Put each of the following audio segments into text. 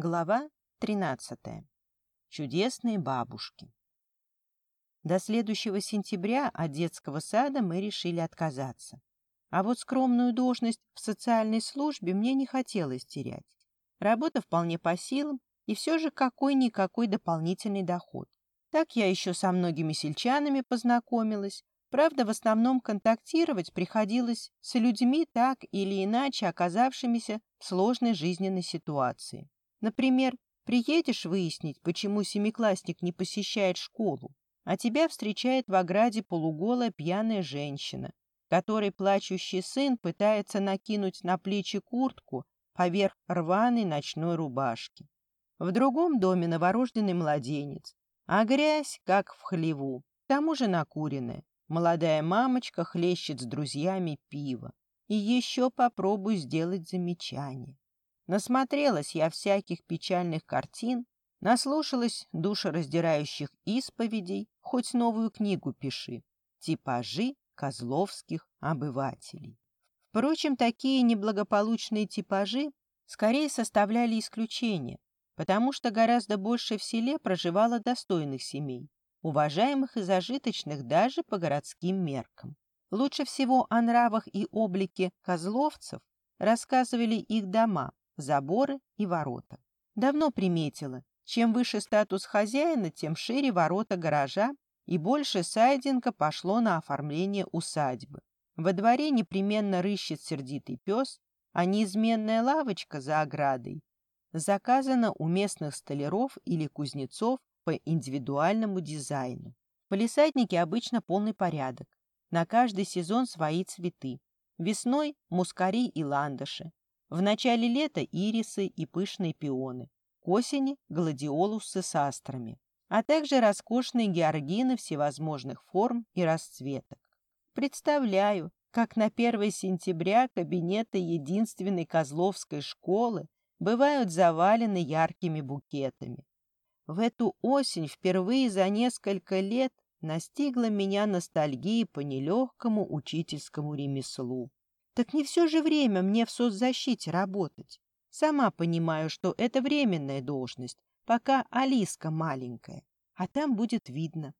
Глава 13. Чудесные бабушки. До следующего сентября от детского сада мы решили отказаться. А вот скромную должность в социальной службе мне не хотелось терять. Работа вполне по силам, и все же какой-никакой дополнительный доход. Так я еще со многими сельчанами познакомилась. Правда, в основном контактировать приходилось с людьми, так или иначе оказавшимися в сложной жизненной ситуации. Например, приедешь выяснить, почему семиклассник не посещает школу, а тебя встречает в ограде полуголая пьяная женщина, которой плачущий сын пытается накинуть на плечи куртку поверх рваной ночной рубашки. В другом доме новорожденный младенец, а грязь, как в хлеву, к тому же накуренная. Молодая мамочка хлещет с друзьями пиво. И еще попробуй сделать замечание. Насмотрелась я всяких печальных картин, наслушалась душераздирающих исповедей, хоть новую книгу пиши. Типажи козловских обывателей. Впрочем, такие неблагополучные типажи скорее составляли исключение, потому что гораздо больше в селе проживало достойных семей, уважаемых и зажиточных даже по городским меркам. Лучше всего о нравах и облике козловцев рассказывали их дома, заборы и ворота. Давно приметила, чем выше статус хозяина, тем шире ворота гаража и больше сайдинга пошло на оформление усадьбы. Во дворе непременно рыщет сердитый пес, а неизменная лавочка за оградой заказана у местных столяров или кузнецов по индивидуальному дизайну. В палисаднике обычно полный порядок. На каждый сезон свои цветы. Весной – мускари и ландыши, в начале лета ирисы и пышные пионы, к осени – гладиолусы с астрами, а также роскошные георгины всевозможных форм и расцветок. Представляю, как на 1 сентября кабинеты единственной Козловской школы бывают завалены яркими букетами. В эту осень впервые за несколько лет настигла меня ностальгия по нелегкому учительскому ремеслу. Так не все же время мне в соцзащите работать. Сама понимаю, что это временная должность, пока Алиска маленькая, а там будет видно.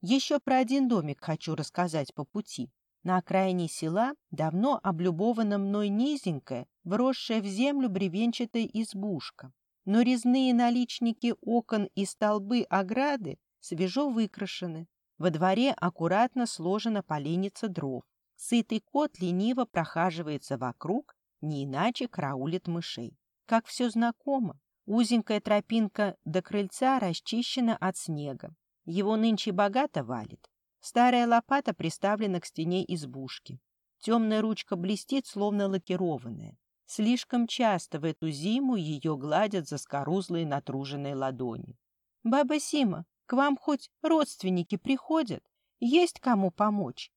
Еще про один домик хочу рассказать по пути. На окраине села давно облюбована мной низенькая, вросшая в землю бревенчатая избушка. Но резные наличники окон и столбы ограды свежо выкрашены. Во дворе аккуратно сложена поленница дров. Сытый кот лениво прохаживается вокруг, не иначе караулит мышей. Как все знакомо. Узенькая тропинка до крыльца расчищена от снега. Его нынче богато валит. Старая лопата приставлена к стене избушки. Темная ручка блестит, словно лакированная. Слишком часто в эту зиму ее гладят за скорузлые натруженные ладони. «Баба Сима, к вам хоть родственники приходят? Есть кому помочь?»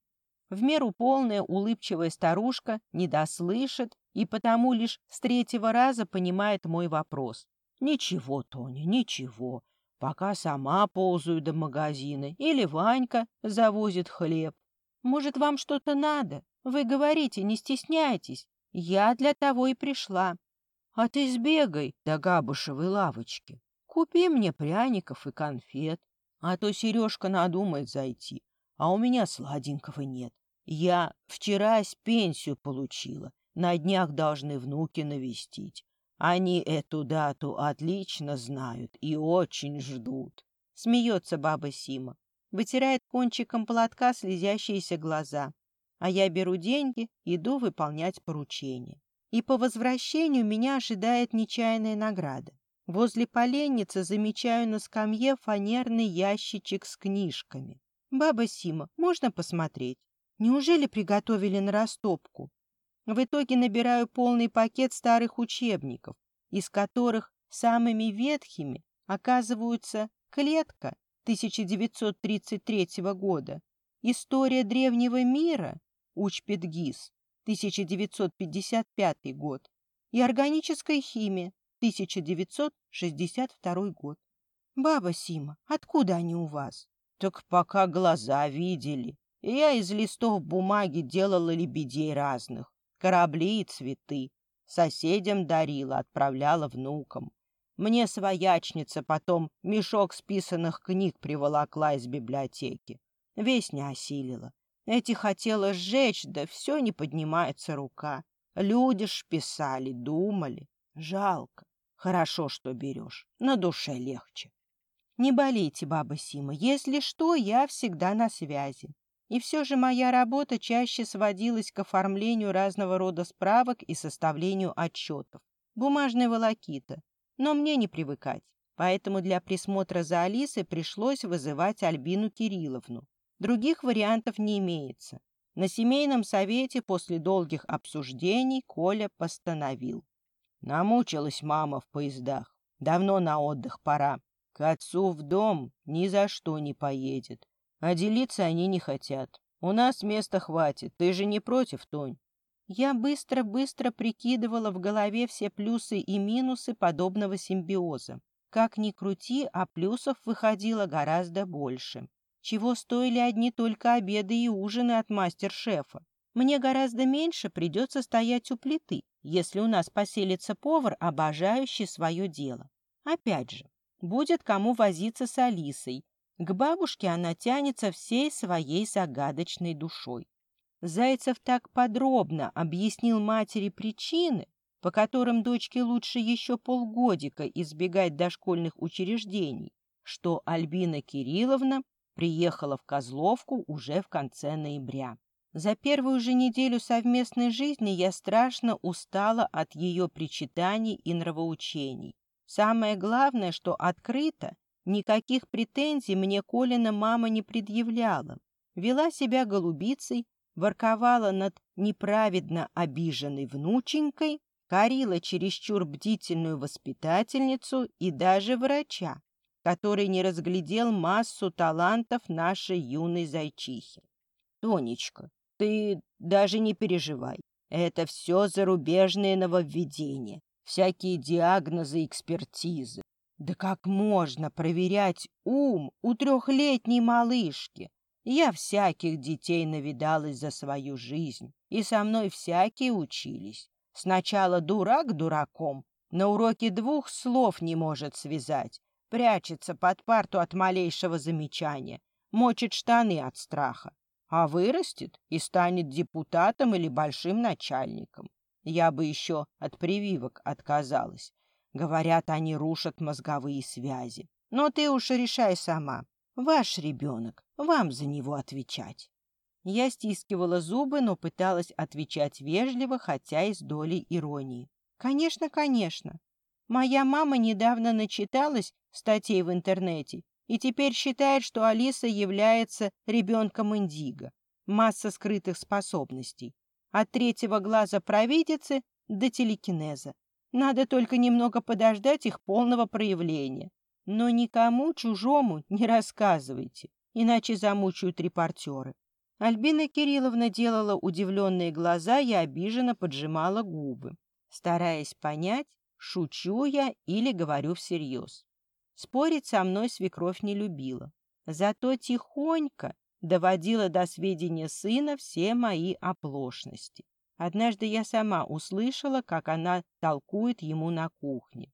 В меру полная улыбчивая старушка недослышит и потому лишь с третьего раза понимает мой вопрос. «Ничего, Тоня, ничего. Пока сама ползаю до магазина или Ванька завозит хлеб. Может, вам что-то надо? Вы говорите, не стесняйтесь. Я для того и пришла. А ты сбегай до Габушевой лавочки. Купи мне пряников и конфет, а то Сережка надумает зайти, а у меня сладенького нет. Я вчерась пенсию получила, на днях должны внуки навестить. Они эту дату отлично знают и очень ждут. Смеется баба Сима, вытирает кончиком платка слезящиеся глаза. А я беру деньги, иду выполнять поручение. И по возвращению меня ожидает нечаянная награда. Возле поленницы замечаю на скамье фанерный ящичек с книжками. «Баба Сима, можно посмотреть?» Неужели приготовили на растопку? В итоге набираю полный пакет старых учебников, из которых самыми ветхими оказываются «Клетка» 1933 года, «История древнего мира» Учпедгиз 1955 год и «Органическая химия» 1962 год. «Баба Сима, откуда они у вас?» «Так пока глаза видели», я из листов бумаги делала лебедей разных, корабли и цветы. Соседям дарила, отправляла внукам. Мне своячница потом мешок списанных книг приволокла из библиотеки. Весь не осилила. Эти хотела сжечь, да все не поднимается рука. Люди ж писали, думали. Жалко. Хорошо, что берешь. На душе легче. Не болейте, баба Сима. Если что, я всегда на связи. И все же моя работа чаще сводилась к оформлению разного рода справок и составлению отчетов. Бумажная волокита. Но мне не привыкать. Поэтому для присмотра за Алисой пришлось вызывать Альбину Кирилловну. Других вариантов не имеется. На семейном совете после долгих обсуждений Коля постановил. Намучилась мама в поездах. Давно на отдых пора. К отцу в дом ни за что не поедет. А делиться они не хотят. У нас места хватит. Ты же не против, Тонь? Я быстро-быстро прикидывала в голове все плюсы и минусы подобного симбиоза. Как ни крути, а плюсов выходило гораздо больше. Чего стоили одни только обеды и ужины от мастер-шефа? Мне гораздо меньше придется стоять у плиты, если у нас поселится повар, обожающий свое дело. Опять же, будет кому возиться с Алисой. К бабушке она тянется всей своей загадочной душой. Зайцев так подробно объяснил матери причины, по которым дочке лучше еще полгодика избегать дошкольных учреждений, что Альбина Кирилловна приехала в Козловку уже в конце ноября. За первую же неделю совместной жизни я страшно устала от ее причитаний и нравоучений. Самое главное, что открыто, никаких претензий мне Колина мама не предъявляла. Вела себя голубицей, ворковала над неправедно обиженной внученькой, корила чересчур бдительную воспитательницу и даже врача, который не разглядел массу талантов нашей юной зайчихи. «Тонечка, ты даже не переживай. Это все зарубежные нововведения, всякие диагнозы, экспертизы. Да как можно проверять ум у трехлетней малышки? Я всяких детей навидалась за свою жизнь, и со мной всякие учились. Сначала дурак дураком, на уроке двух слов не может связать, прячется под парту от малейшего замечания, мочит штаны от страха, а вырастет и станет депутатом или большим начальником. Я бы еще от прививок отказалась. Говорят, они рушат мозговые связи. Но ты уж решай сама. Ваш ребенок, вам за него отвечать. Я стискивала зубы, но пыталась отвечать вежливо, хотя и с долей иронии. Конечно, конечно. Моя мама недавно начиталась статей в интернете и теперь считает, что Алиса является ребенком Индиго. Масса скрытых способностей. От третьего глаза провидицы до телекинеза. Надо только немного подождать их полного проявления. Но никому чужому не рассказывайте, иначе замучают репортеры. Альбина Кирилловна делала удивленные глаза и обиженно поджимала губы, стараясь понять, шучу я или говорю всерьез. Спорить со мной свекровь не любила, зато тихонько доводила до сведения сына все мои оплошности. Однажды я сама услышала, как она толкует ему на кухне.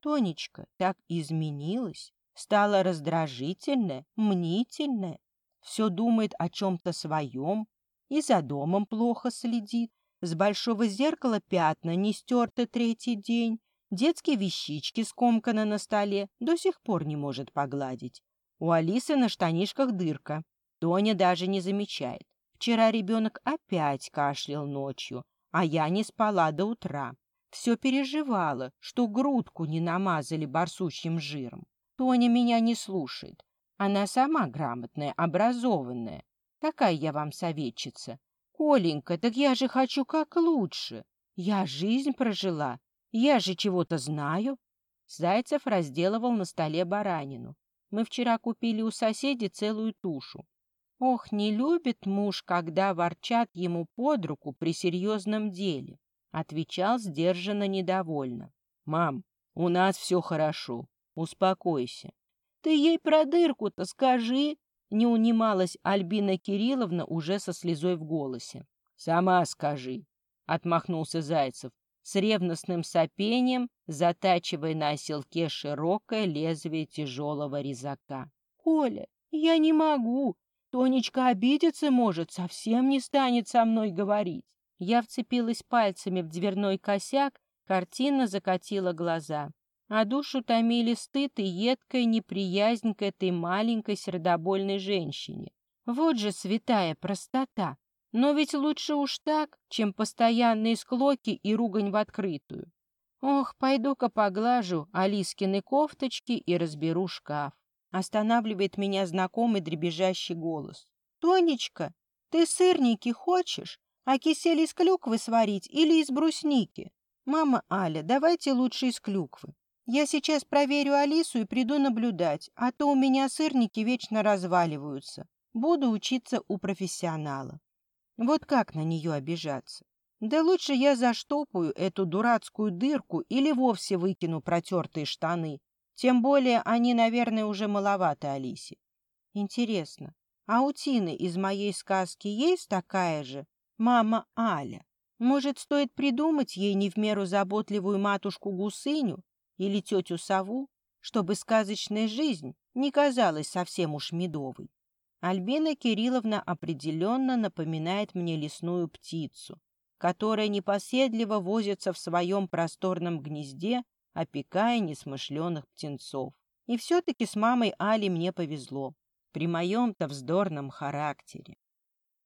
Тонечка так изменилась, стала раздражительная, мнительная, все думает о чем-то своем и за домом плохо следит. С большого зеркала пятна не стерты третий день, детские вещички скомканы на столе, до сих пор не может погладить. У Алисы на штанишках дырка, Тоня даже не замечает. Вчера ребенок опять кашлял ночью, а я не спала до утра. Все переживала, что грудку не намазали барсучьим жиром. Тоня меня не слушает. Она сама грамотная, образованная. Какая я вам советчица? Коленька, так я же хочу как лучше. Я жизнь прожила. Я же чего-то знаю. Зайцев разделывал на столе баранину. Мы вчера купили у соседей целую тушу. Ох, не любит муж, когда ворчат ему под руку при серьезном деле. Отвечал сдержанно недовольно. «Мам, у нас все хорошо. Успокойся». «Ты ей про дырку-то скажи!» Не унималась Альбина Кирилловна уже со слезой в голосе. «Сама скажи», — отмахнулся Зайцев. с ревностным сопением, затачивая на оселке широкое лезвие тяжелого резака. «Коля, я не могу. Тонечка обидеться может, совсем не станет со мной говорить». Я вцепилась пальцами в дверной косяк, картина закатила глаза. А душу томили стыд и едкая неприязнь к этой маленькой сердобольной женщине. Вот же святая простота. Но ведь лучше уж так, чем постоянные склоки и ругань в открытую. Ох, пойду-ка поглажу Алискины кофточки и разберу шкаф. Останавливает меня знакомый дребезжащий голос. «Тонечка, ты сырники хочешь? А кисель из клюквы сварить или из брусники? Мама Аля, давайте лучше из клюквы. Я сейчас проверю Алису и приду наблюдать, а то у меня сырники вечно разваливаются. Буду учиться у профессионала. Вот как на нее обижаться? Да лучше я заштопаю эту дурацкую дырку или вовсе выкину протертые штаны. Тем более они, наверное, уже маловаты Алисе. Интересно, а у Тины из моей сказки есть такая же мама Аля? Может, стоит придумать ей не в меру заботливую матушку-гусыню или тетю Сову, чтобы сказочная жизнь не казалась совсем уж медовой? Альбина Кирилловна определенно напоминает мне лесную птицу, которая непоседливо возится в своем просторном гнезде, опекая несмышленых птенцов. И все-таки с мамой Али мне повезло, при моем-то вздорном характере.